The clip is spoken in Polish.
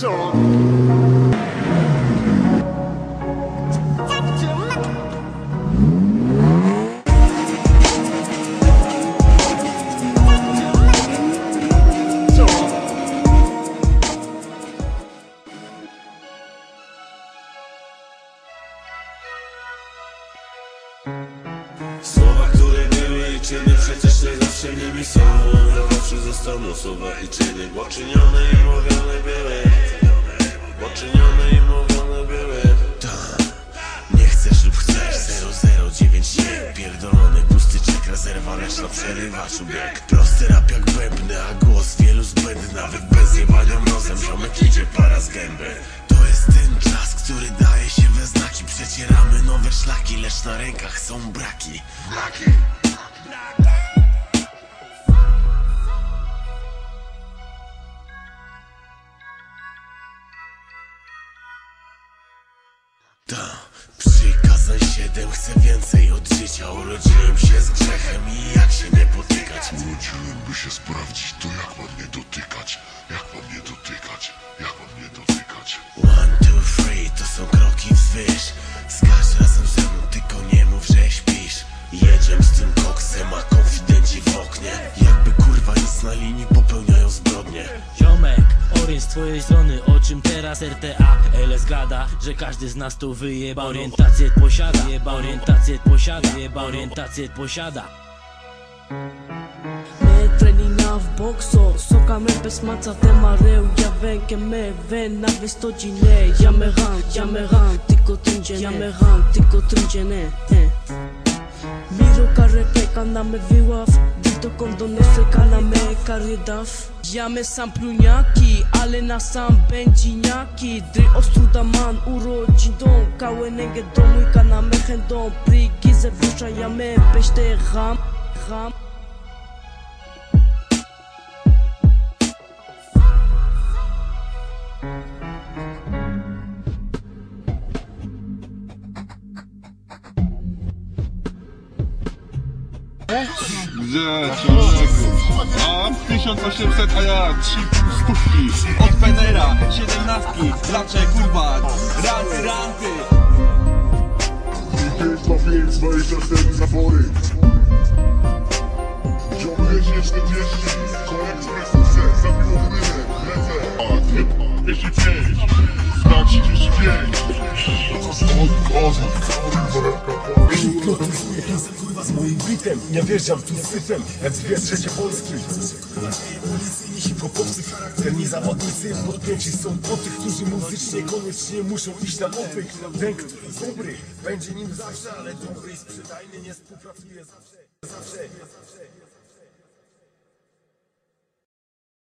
That's all. Się nimi są. Zawsze zostaną słowa i czyny Bo czynione i mówione były. Bo czynione i mówione były. Nie chcesz lub chcesz. 009 nie Pierdolony pusty czek rezerwa Reszta przerywa człowiek. Prosty rap jak bębny A głos wielu zbędny. Nawet bez jebania mrozem Ziomek idzie para z gęby. To jest ten czas, który daje się we znaki. Przecieramy nowe szlaki Lecz na rękach są braki. Braki Ta, przykazań siedem, chcę więcej od życia Urodziłem się z grzechem i jak się nie potykać Urodziłem, by się sprawdzić, to jak mam nie dotykać? Jak mam nie dotykać? Jak mam nie dotykać? One, two, three, orient z twojej strony, o czym teraz RTA LS gada, że każdy z nas tu wyjeba Orientację posiada, jeba orientację posiada, jeba orientację posiada. Me trenina v boxo Soka me bez maca te mareu Ja ven que me ven na vestogine Ja me ran, ja me Tiko tringene Ja me ran, tiko tringene eh. Miro care pe canda me viwaf to kondonesy, kanamy, kary daw Jamy sam pluniaki, ale na sam będziniaki Dry ostruda man, urodzin dom, kałe nęgę domu i kanamy chędą Prygi zerwusza jamy, beź te ham, ham Gdzie? A 1800, a ja 3 stówki Od Federa, 17 Dlaczego kurwa? Ranty, ranty 5 na 5, 24 zabory Ciągle się 40 Koło ekspresu se, zabiło chwilę Lecę A, nie, 205 Na 35 Od kozy, Kurwa z moim bitem, nie wjeżdżam tu syfem Jak dwie trzecie Polski Policyjni hip-hopowcy charakterni zawodnicy Podpięci są po tych, którzy muzycznie koniecznie muszą iść na owych Ten, który jest dobry, będzie nim zawsze Ale dobry i sprzedajny nie współpracuje zawsze Zawsze, zawsze